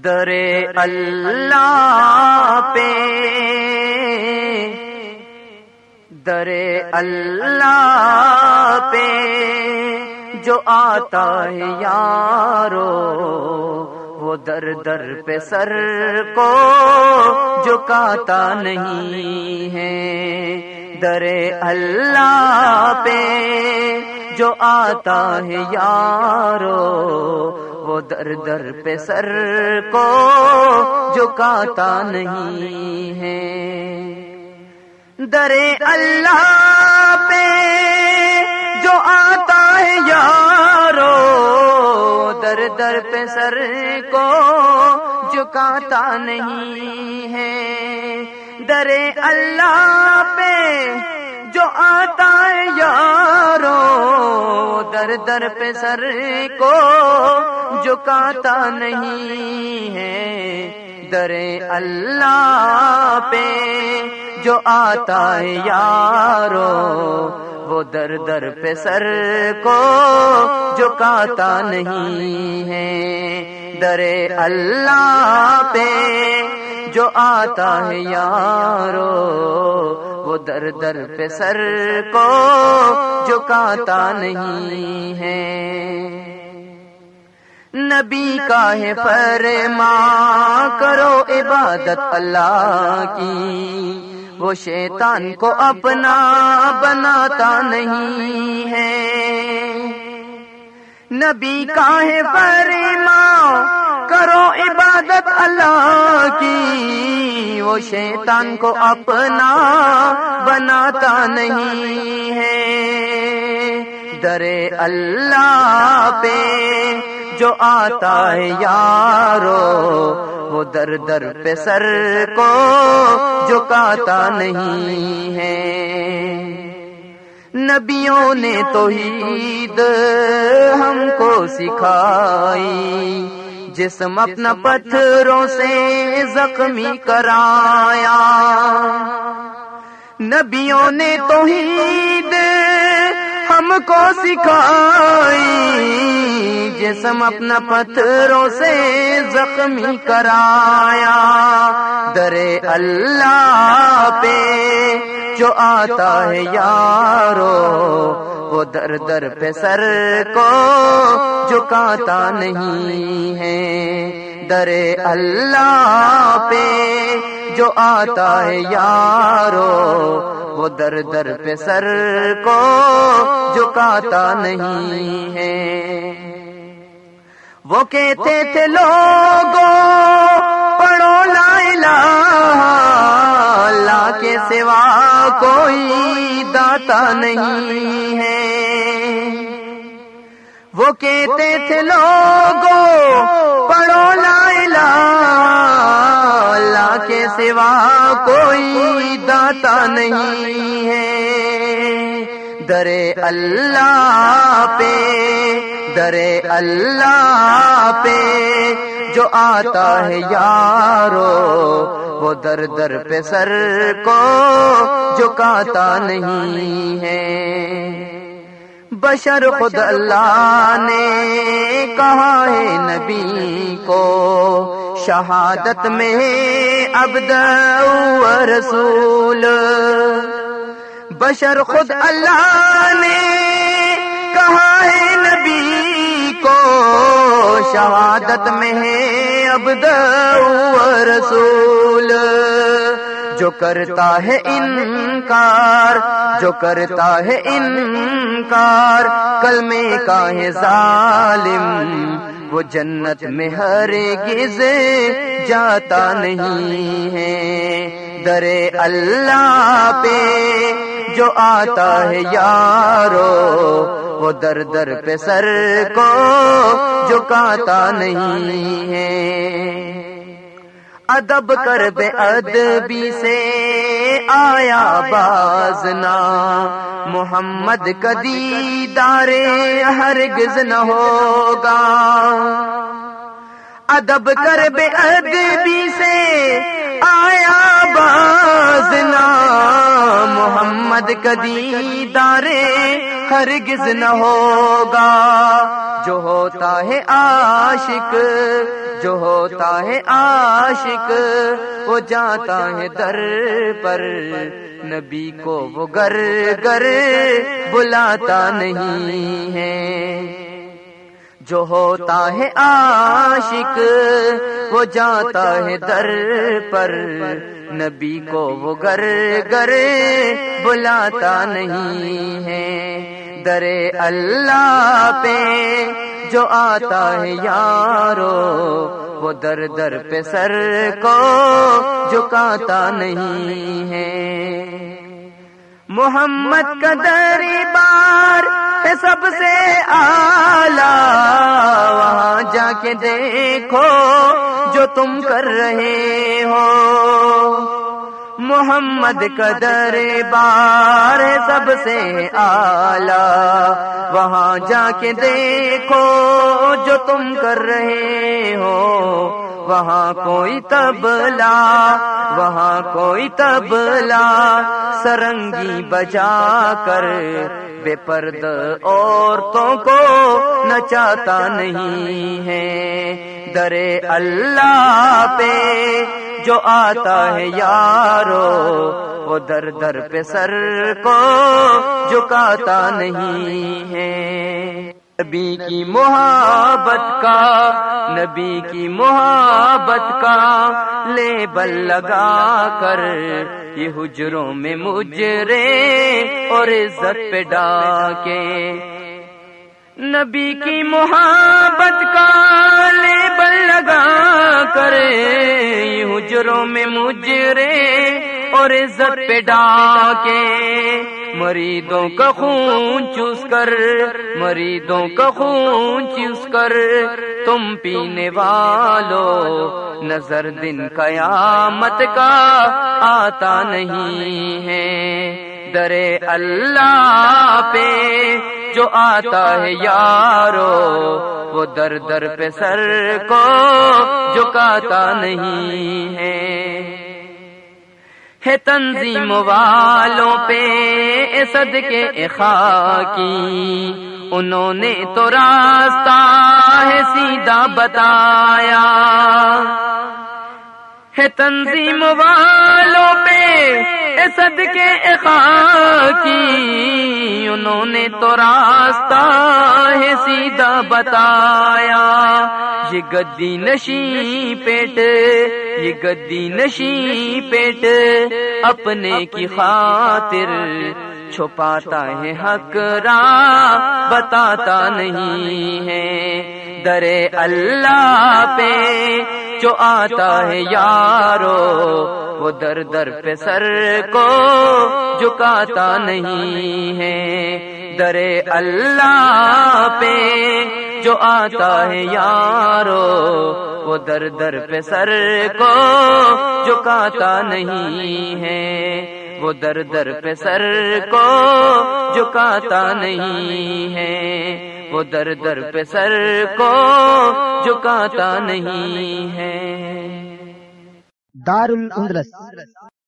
در اللہ پہ، در اللہ پہ جو آتا ہے یارو، وہ در در پہ سر کو جھکاتا نہیں ہے، در اللہ پہ جو آتا ہے یارو وہ در در پہ سر کو جھکاتا نہیں ہے۔ در اللہ پہ جو آتا ہے یارو، در در پہ سر کو جھکاتا نہیں ہے۔ در اللہ پہ جو آتا ہے یارو، در در پہ سر کو جھکاتا نہیں ہے، در اللہ پہ جو آتا ہے یارو، وہ در در پہ سر کو جھکاتا نہیں ہے، در اللہ پہ جو آتا ہے یارو، وہ در در پہ سر کو جھکاتا نہیں ہے۔ نبی کا ہے فرما، کرو عبادت اللہ کی۔ وہ شیطان کو اپنا بناتا نہیں ہے۔ نبی کا ہے فرما کرو عبادت اللہ کی۔ وہ شیطان کو اپنا بناتا نہیں ہے۔ در اللہ پہ جو آتا ہے یارو، وہ در در پہ سر کو جھکاتا نہیں ہے۔ نبیوں نے تو عید ہم کو سکھائی۔ جسم اپنا پتھروں سے زخمی کرایا۔ نبیوں نے تو عید ہم کو سکھائی۔ جسم اپنا پتھروں سے زخمی کرایا۔ در اللہ پہ جو آتا ہے یارو۔ وہ در در پہ سر کو جھکاتا نہیں ہے۔ در اللہ پہ جو آتا ہے یارو، وہ در در پہ سر کو جھکاتا نہیں ہے۔ وہ کہتے تھے لوگوں پڑھو لا الہ اللہ کے سوا کوئی داتا نہیں ہے۔ وہ کہتے تھے لوگوں، پڑھو لا الہ، اللہ کے سوا کوئی داتا نہیں ہے۔ در اللہ پہ در اللہ پہ جو آتا ہے یارو وہ در در پہ سر کو جھکاتا نہیں ہے۔ بشر خود اللہ نے کہا ہے نبی کو، شہادت میں عبد و رسول۔ بشر خود اللہ نے کہا ہے نبی کو، شہادت میں ہے عبد و رسول، جو کرتا ہے انکار، جو کرتا ہے انکار، کلمے کا ہے ظالم، وہ جنت میں ہر گز جاتا نہیں ہے۔ در اللہ پہ جو آتا ہے یارو وہ در در پہ سر کو جھکاتا نہیں ہے۔ ادب کر بے ادبی سے آیا بازنا۔ محمد کدی دارے ہرگز نہ ہوگا۔ ادب کر بے ادبی سے آیا بازنا۔ محمد کدی دارے ہرگز نہ ہوگا۔ جو ہوتا ہے عاشق، جو ہوتا ہے عاشق، وہ جاتا ہے در پر۔ نبی کو وہ گر گر بلاتا نہیں ہے۔ جو ہوتا ہے عاشق، وہ جاتا ہے در پر۔ نبی کو وہ گر گر بلاتا نہیں ہے۔ در اللہ پہ جو آتا ہے یارو، وہ در در پہ سر کو جھکاتا نہیں ہے۔ محمد کا دربار ہے سب سے آلہ وہاں جا کے دیکھو جو تم کر رہے ہو۔ محمد کا دربار ہے سب سے آلہ وہاں جا کے دیکھو جو تم کر رہے ہو۔ وہاں کوئی تبلا، وہاں کوئی تبلا۔ سرنگی بجا کر بے پرد عورتوں کو نچاتا نہیں ہے۔ درے اللہ پہ جو آتا ہے یارو، وہ در در پہ سر کو جھکاتا نہیں ہے۔ نبی کی محبت کا، نبی کی محبت کا لیبل لگا کر، یہ حجروں میں مجرے اور عزت پہ ڈاکے۔ نبی کی محبت کا لیبل لگا کر یہ حجروں میں مجرے اور عزت پہ ڈاکے۔ مریدوں کا خون چوس کر، مریدوں کا خون چوس کر۔ تم پینے والو، نظر دن قیامت کا آتا نہیں ہے۔ درے اللہ پہ جو آتا ہے یارو، وہ در در پہ سر کو جھکاتا نہیں ہے۔ ہے تنظیم والوں پہ سد کے کی انہوں نے تو راستہ ہے سیدھا بتایا۔ ہے تنظیم والوں پہ سد کے کی انہوں نے تو راستہ ہے سیدھا بتایا۔ یہ گدی نشی پیٹ، یہ گدی نشی پیٹ اپنے کی خاطر چھپاتا ہے حق را، بتاتا نہیں ہے۔ در اللہ پہ جو آتا ہے یارو وہ در در پہ سر کو جھکاتا نہیں ہے۔ در اللہ پہ جو آتا ہے یارو، وہ در در پہ سر کو جھکاتا نہیں ہے۔ وہ در در پہ سر کو جھکاتا نہیں ہے۔ وہ در در پہ سر کو جھکاتا نہیں ہے۔ دار الاندلس